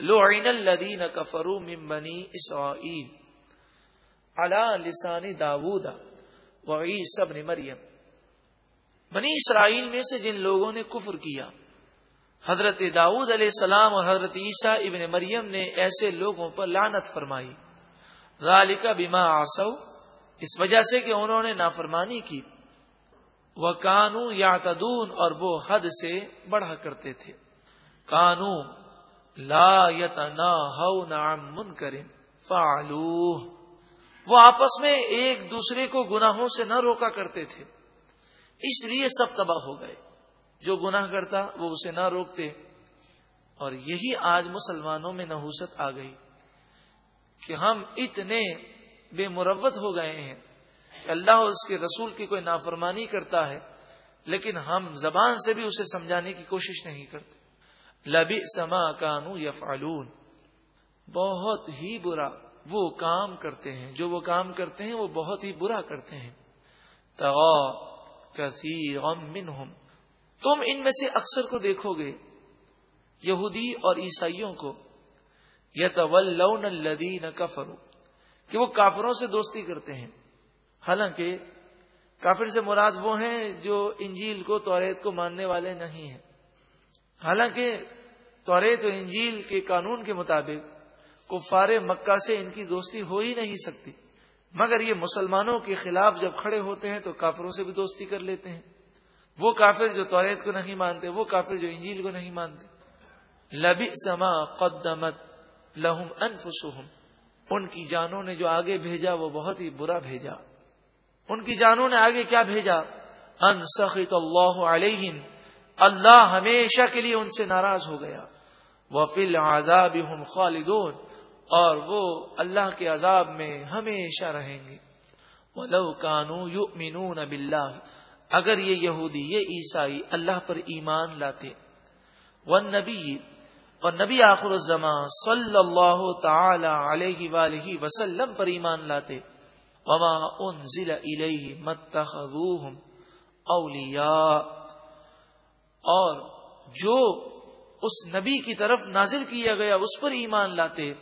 لعن الذین کفروا من بنی اسرائیل علی لسان داود و عیسی ابن مریم۔ بنی اسرائیل میں سے جن لوگوں نے کفر کیا، حضرت داؤد علیہ السلام اور حضرت عیسیٰ ابن مریم نے ایسے لوگوں پر لانت فرمائی۔ ذالک بما آسو اس وجہ سے کہ انہوں نے نافرمانی کی۔ وہ کانو یا اور وہ حد سے بڑھا کرتے تھے۔ کانو لا یتنا من کریں فالو وہ آپس میں ایک دوسرے کو گناہوں سے نہ روکا کرتے تھے۔ اس لیے سب تباہ ہو گئے۔ جو گناہ کرتا، وہ اسے نہ روکتے۔ اور یہی آج مسلمانوں میں نحوست آ گئی کہ ہم اتنے بے مروت ہو گئے ہیں۔ کہ اللہ اور اس کے رسول کی کوئی نافرمانی کرتا ہے، لیکن ہم زبان سے بھی اسے سمجھانے کی کوشش نہیں کرتے۔ لبی سما کانو یا فالون بہت ہی برا وہ کام کرتے ہیں، جو وہ کام کرتے ہیں، وہ بہت ہی برا کرتے ہیں۔ تو تم ان میں سے اکثر کو دیکھو گے، یہودی اور عیسائیوں کو۔ یا الدین کفرو کہ وہ کافروں سے دوستی کرتے ہیں۔ حالانکہ کافر سے مراد وہ ہیں جو انجیل کو، توریت کو ماننے والے نہیں ہیں۔ حالانکہ توریت و انجیل کے قانون کے مطابق کفار مکہ سے ان کی دوستی ہو ہی نہیں سکتی۔ مگر یہ مسلمانوں کے خلاف جب کھڑے ہوتے ہیں تو کافروں سے بھی دوستی کر لیتے ہیں۔ وہ کافر جو توریت کو نہیں مانتے، وہ کافر جو انجیل کو نہیں مانتے۔ لبی سما قدمت لہم انفسہم۔ ان کی جانوں نے جو آگے بھیجا، وہ بہت ہی برا بھیجا۔ ان کی جانوں نے آگے کیا بھیجا؟ ان سخت اللہ علیہ اللہ ہمیشہ کے لیے ان سے ناراض ہو گیا۔ وہ فل آزاب خالدون اور وہ اللہ کے عذاب میں ہمیشہ رہیں گے۔ لو کانو یو مینون اگر یہ یہودی، یہ عیسائی اللہ پر ایمان لاتے۔ وہ اور نبی آخر الزمان صلی اللہ تعالی علیہ وآلہ وسلم پر ایمان لاتے۔ وما انزل الیہ متخذوہم اولیاء اور جو اس نبی کی طرف نازل کیا گیا، اس پر ایمان لاتے،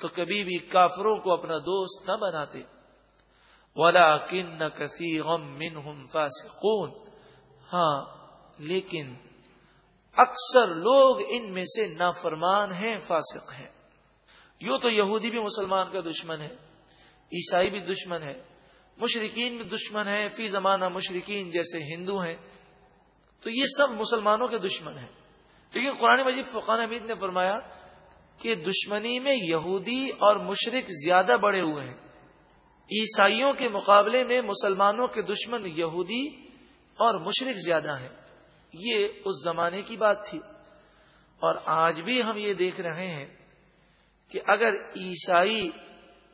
تو کبھی بھی کافروں کو اپنا دوست نہ بناتے۔ ولا کن کسی غم من فاسقون۔ ہاں لیکن اکثر لوگ ان میں سے نافرمان ہیں، فاسق ہیں۔ یوں تو یہودی بھی مسلمان کا دشمن ہے، عیسائی بھی دشمن ہے مشرقین بھی دشمن ہے فی زمانہ مشرقین جیسے ہندو ہیں۔ تو یہ سب مسلمانوں کے دشمن ہیں۔ لیکن قرآن مجید فقان حمید نے فرمایا کہ دشمنی میں یہودی اور مشرق زیادہ بڑے ہوئے ہیں۔ عیسائیوں کے مقابلے میں مسلمانوں کے دشمن یہودی اور مشرق زیادہ ہیں۔ یہ اس زمانے کی بات تھی۔ اور آج بھی ہم یہ دیکھ رہے ہیں کہ اگر عیسائی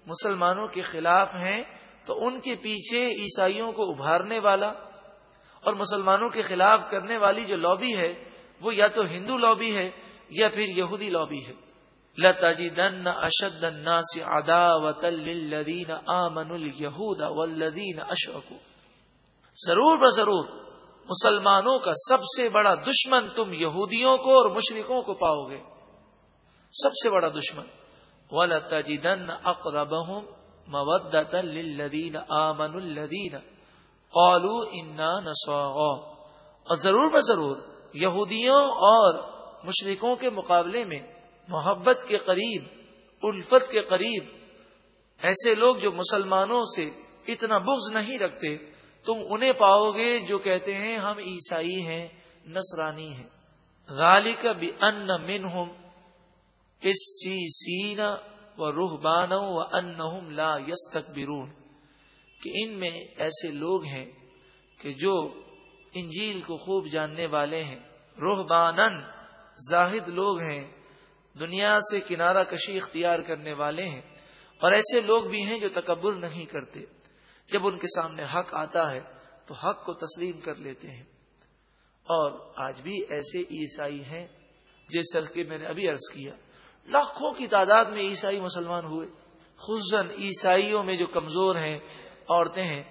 مسلمانوں کے خلاف ہیں تو ان کے پیچھے عیسائیوں کو ابھارنے والا اور مسلمانوں کے خلاف کرنے والی جو لابی ہے وہ یا تو ہندو لابی ہے یا پھر یہودی لابی ہے۔ لتا جی دن اشد ادا ودین آمن الہود ولدین اشوک ضرور ب ضرور مسلمانوں کا سب سے بڑا دشمن تم یہودیوں کو اور مشرقوں کو پاؤ گے سب سے بڑا دشمن۔ ولتجدن اقربهم مودة للذین آمنوا الذین۔ قالوا انا نصارى۔ اور ضرور ب ضرور یہودیوں اور مشرقوں کے مقابلے میں محبت کے قریب، الفت کے قریب ایسے لوگ جو مسلمانوں سے اتنا بغض نہیں رکھتے، تم انہیں پاؤ گے جو کہتے ہیں ہم عیسائی ہیں، نصرانی ہیں۔ غالی کا بھی ان من ہوں اس سی سینا و روح بان و ان لا یس تک کہ ان میں ایسے لوگ ہیں کہ جو انجیل کو خوب جاننے والے ہیں۔ روحبانن زاہد لوگ ہیں۔ دنیا سے کنارہ کشی اختیار کرنے والے ہیں۔ اور ایسے لوگ بھی ہیں جو تکبر نہیں کرتے۔ جب ان کے سامنے حق آتا ہے تو حق کو تسلیم کر لیتے ہیں۔ اور آج بھی ایسے عیسائی ہیں جس سلسلے میں نے ابھی عرض کیا۔ لاکھوں کی تعداد میں عیسائی مسلمان ہوئے۔ خزن عیسائیوں میں جو کمزور ہیں، عورتیں ہیں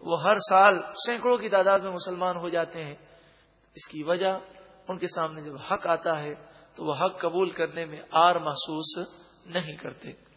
وہ ہر سال سینکڑوں کی تعداد میں مسلمان ہو جاتے ہیں۔ اس کی وجہ ان کے سامنے جب حق آتا ہے تو وہ حق قبول کرنے میں آر محسوس نہیں کرتے۔